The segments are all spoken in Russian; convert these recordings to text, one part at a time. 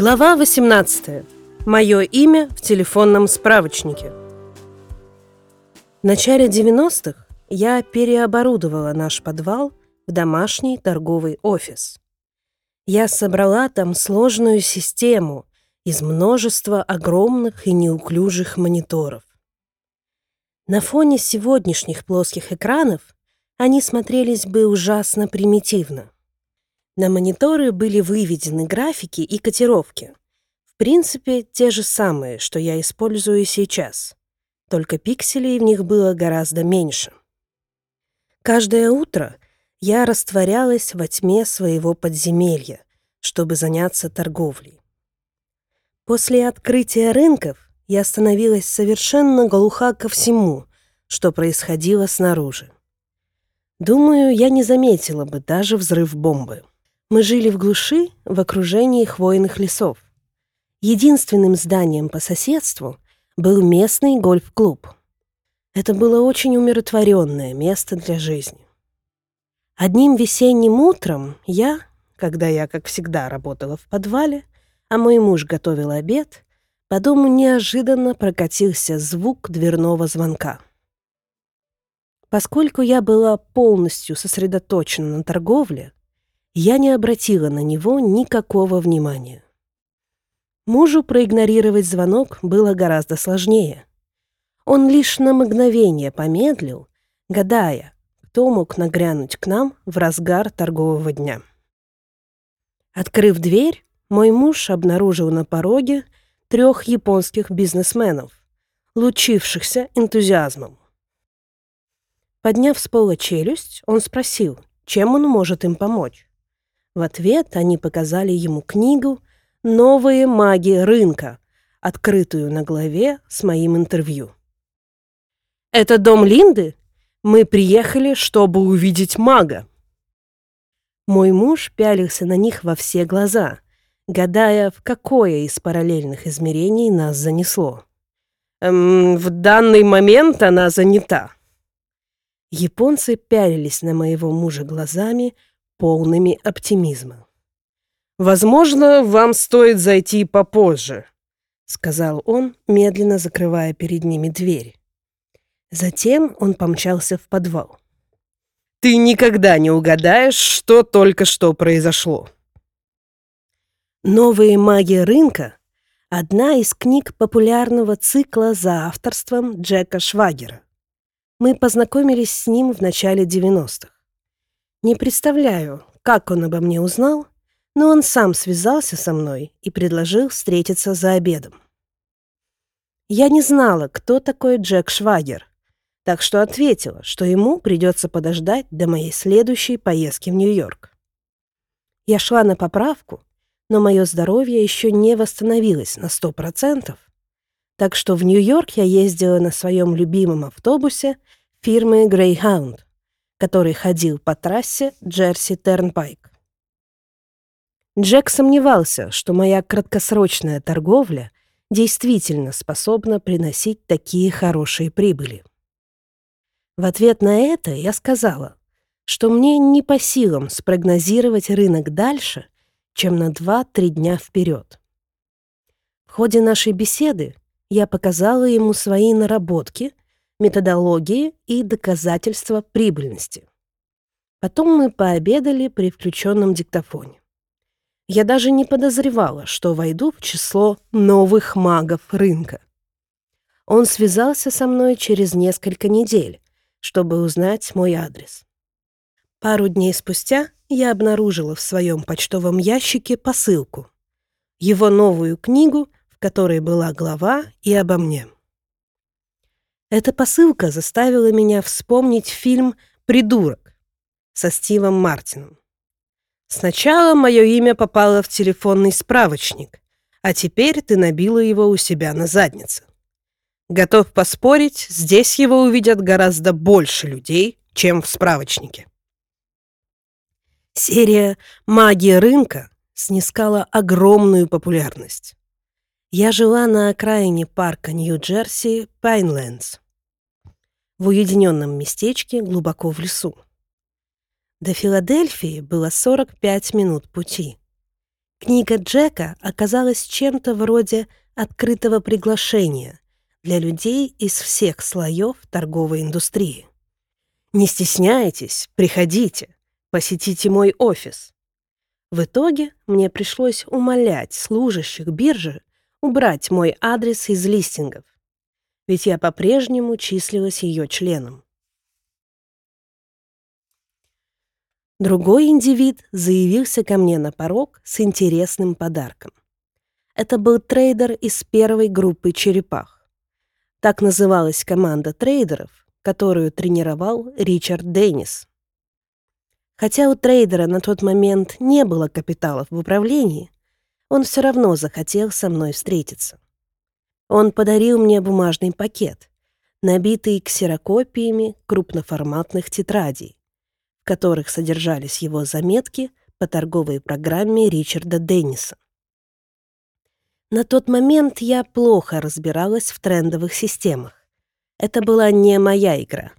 Глава 18. Мое имя в телефонном справочнике. В начале 90-х я переоборудовала наш подвал в домашний торговый офис. Я собрала там сложную систему из множества огромных и неуклюжих мониторов. На фоне сегодняшних плоских экранов они смотрелись бы ужасно примитивно. На мониторы были выведены графики и котировки. В принципе, те же самые, что я использую сейчас. Только пикселей в них было гораздо меньше. Каждое утро я растворялась во тьме своего подземелья, чтобы заняться торговлей. После открытия рынков я становилась совершенно глуха ко всему, что происходило снаружи. Думаю, я не заметила бы даже взрыв бомбы. Мы жили в глуши в окружении хвойных лесов. Единственным зданием по соседству был местный гольф-клуб. Это было очень умиротворенное место для жизни. Одним весенним утром я, когда я, как всегда, работала в подвале, а мой муж готовил обед, по дому неожиданно прокатился звук дверного звонка. Поскольку я была полностью сосредоточена на торговле, я не обратила на него никакого внимания. Мужу проигнорировать звонок было гораздо сложнее. Он лишь на мгновение помедлил, гадая, кто мог нагрянуть к нам в разгар торгового дня. Открыв дверь, мой муж обнаружил на пороге трех японских бизнесменов, лучившихся энтузиазмом. Подняв с пола челюсть, он спросил, чем он может им помочь. В ответ они показали ему книгу «Новые маги рынка», открытую на главе с моим интервью. «Это дом Линды? Мы приехали, чтобы увидеть мага». Мой муж пялился на них во все глаза, гадая, в какое из параллельных измерений нас занесло. «Эм, «В данный момент она занята». Японцы пялились на моего мужа глазами, полными оптимизма. «Возможно, вам стоит зайти попозже», — сказал он, медленно закрывая перед ними дверь. Затем он помчался в подвал. «Ты никогда не угадаешь, что только что произошло». «Новые маги рынка» — одна из книг популярного цикла за авторством Джека Швагера. Мы познакомились с ним в начале 90-х. Не представляю, как он обо мне узнал, но он сам связался со мной и предложил встретиться за обедом. Я не знала, кто такой Джек Швагер, так что ответила, что ему придется подождать до моей следующей поездки в Нью-Йорк. Я шла на поправку, но мое здоровье еще не восстановилось на сто процентов, так что в Нью-Йорк я ездила на своем любимом автобусе фирмы Greyhound который ходил по трассе Джерси Тернпайк. Джек сомневался, что моя краткосрочная торговля действительно способна приносить такие хорошие прибыли. В ответ на это я сказала, что мне не по силам спрогнозировать рынок дальше, чем на 2-3 дня вперед. В ходе нашей беседы я показала ему свои наработки методологии и доказательства прибыльности. Потом мы пообедали при включенном диктофоне. Я даже не подозревала, что войду в число новых магов рынка. Он связался со мной через несколько недель, чтобы узнать мой адрес. Пару дней спустя я обнаружила в своем почтовом ящике посылку. Его новую книгу, в которой была глава и обо мне. Эта посылка заставила меня вспомнить фильм «Придурок» со Стивом Мартином. Сначала мое имя попало в телефонный справочник, а теперь ты набила его у себя на заднице. Готов поспорить, здесь его увидят гораздо больше людей, чем в справочнике. Серия «Магия рынка» снискала огромную популярность. Я жила на окраине парка Нью-Джерси Пайнлендс, в уединенном местечке глубоко в лесу. До Филадельфии было 45 минут пути. Книга Джека оказалась чем-то вроде открытого приглашения для людей из всех слоев торговой индустрии. Не стесняйтесь, приходите, посетите мой офис. В итоге мне пришлось умолять служащих биржи убрать мой адрес из листингов, ведь я по-прежнему числилась ее членом. Другой индивид заявился ко мне на порог с интересным подарком. Это был трейдер из первой группы черепах. Так называлась команда трейдеров, которую тренировал Ричард Деннис. Хотя у трейдера на тот момент не было капиталов в управлении, он все равно захотел со мной встретиться. Он подарил мне бумажный пакет, набитый ксерокопиями крупноформатных тетрадей, в которых содержались его заметки по торговой программе Ричарда Денниса. На тот момент я плохо разбиралась в трендовых системах. Это была не моя игра.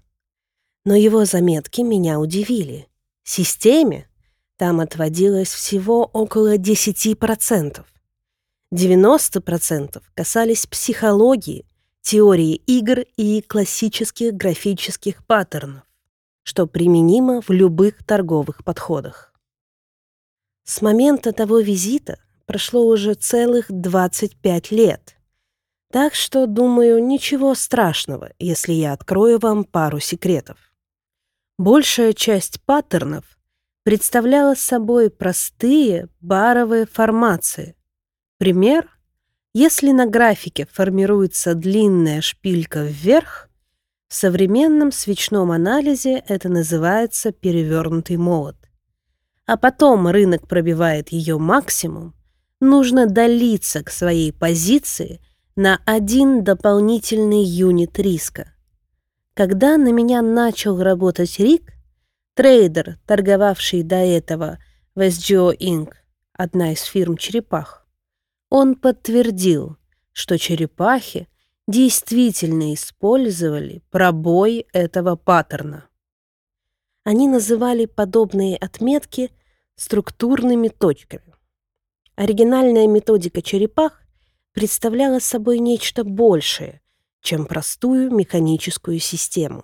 Но его заметки меня удивили. Системе там отводилось всего около 10%. 90% касались психологии, теории игр и классических графических паттернов, что применимо в любых торговых подходах. С момента того визита прошло уже целых 25 лет. Так что, думаю, ничего страшного, если я открою вам пару секретов. Большая часть паттернов представляла собой простые баровые формации. Пример — если на графике формируется длинная шпилька вверх, в современном свечном анализе это называется перевернутый молот. А потом рынок пробивает ее максимум, нужно долиться к своей позиции на один дополнительный юнит риска. Когда на меня начал работать Рик, трейдер, торговавший до этого в SGO Inc., одна из фирм черепах, он подтвердил, что черепахи действительно использовали пробой этого паттерна. Они называли подобные отметки структурными точками. Оригинальная методика черепах представляла собой нечто большее, чем простую механическую систему.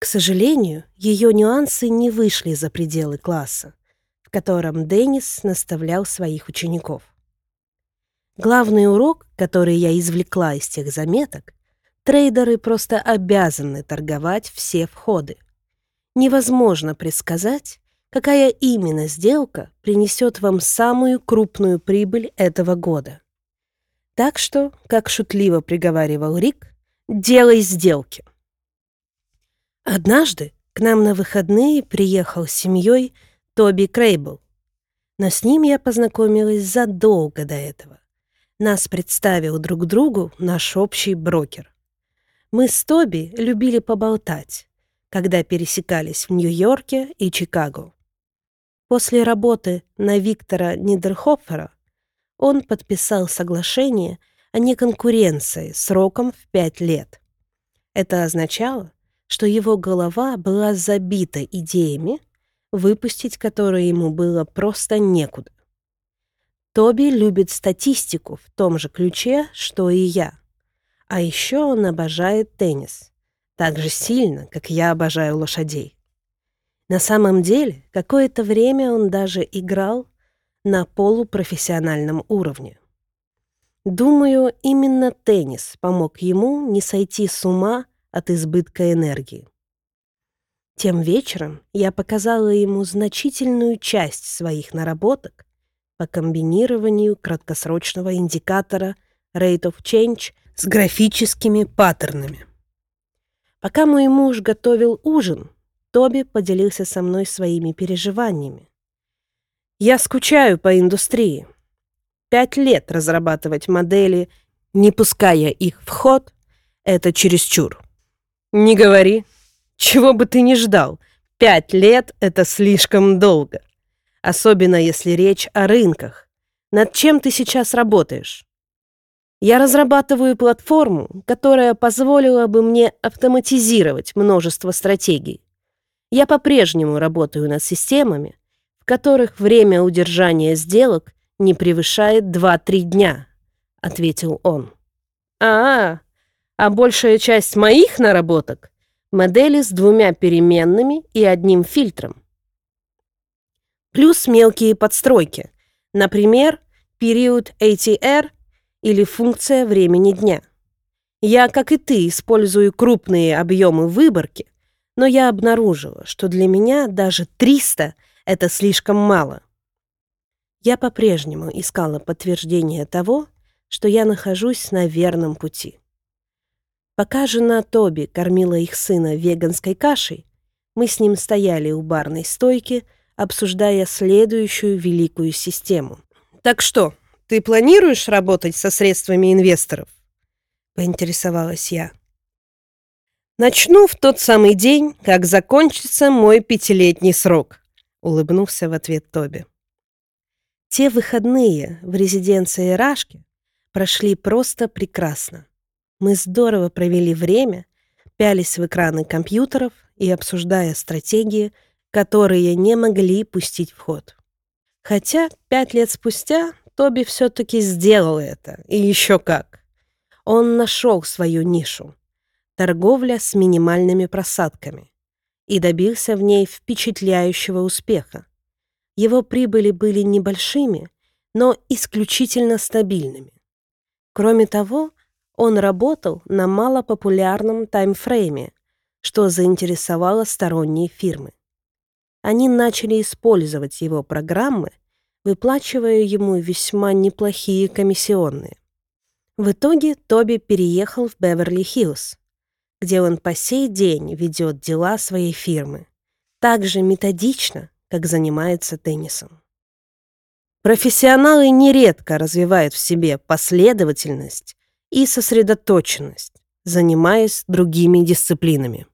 К сожалению, ее нюансы не вышли за пределы класса, в котором Деннис наставлял своих учеников. Главный урок, который я извлекла из тех заметок, трейдеры просто обязаны торговать все входы. Невозможно предсказать, какая именно сделка принесет вам самую крупную прибыль этого года. Так что, как шутливо приговаривал Рик, делай сделки. Однажды к нам на выходные приехал с семьей Тоби Крейбл, но с ним я познакомилась задолго до этого. Нас представил друг другу наш общий брокер. Мы с Тоби любили поболтать, когда пересекались в Нью-Йорке и Чикаго. После работы на Виктора Нидерхофера он подписал соглашение о неконкуренции сроком в пять лет. Это означало, что его голова была забита идеями, выпустить которые ему было просто некуда. Тоби любит статистику в том же ключе, что и я. А еще он обожает теннис. Так же сильно, как я обожаю лошадей. На самом деле, какое-то время он даже играл на полупрофессиональном уровне. Думаю, именно теннис помог ему не сойти с ума от избытка энергии. Тем вечером я показала ему значительную часть своих наработок по комбинированию краткосрочного индикатора Rate of Change с графическими паттернами. Пока мой муж готовил ужин, Тоби поделился со мной своими переживаниями. «Я скучаю по индустрии. Пять лет разрабатывать модели, не пуская их в ход, это чересчур. Не говори. Чего бы ты ни ждал, пять лет — это слишком долго. Особенно если речь о рынках. Над чем ты сейчас работаешь? Я разрабатываю платформу, которая позволила бы мне автоматизировать множество стратегий. Я по-прежнему работаю над системами, в которых время удержания сделок не превышает 2-3 дня», — ответил он. «А, а большая часть моих наработок — модели с двумя переменными и одним фильтром. Плюс мелкие подстройки, например, период ATR или функция времени дня. Я, как и ты, использую крупные объемы выборки, но я обнаружила, что для меня даже 300 — это слишком мало. Я по-прежнему искала подтверждение того, что я нахожусь на верном пути. Пока жена Тоби кормила их сына веганской кашей, мы с ним стояли у барной стойки, обсуждая следующую великую систему. «Так что, ты планируешь работать со средствами инвесторов?» — поинтересовалась я. «Начну в тот самый день, как закончится мой пятилетний срок», — улыбнулся в ответ Тоби. Те выходные в резиденции Рашки прошли просто прекрасно. Мы здорово провели время, пялись в экраны компьютеров и обсуждая стратегии, которые не могли пустить в ход. Хотя пять лет спустя Тоби все-таки сделал это, и еще как. Он нашел свою нишу — торговля с минимальными просадками и добился в ней впечатляющего успеха. Его прибыли были небольшими, но исключительно стабильными. Кроме того, он работал на малопопулярном таймфрейме, что заинтересовало сторонние фирмы. Они начали использовать его программы, выплачивая ему весьма неплохие комиссионные. В итоге Тоби переехал в Беверли-Хиллз, где он по сей день ведет дела своей фирмы, так же методично, как занимается теннисом. Профессионалы нередко развивают в себе последовательность и сосредоточенность, занимаясь другими дисциплинами.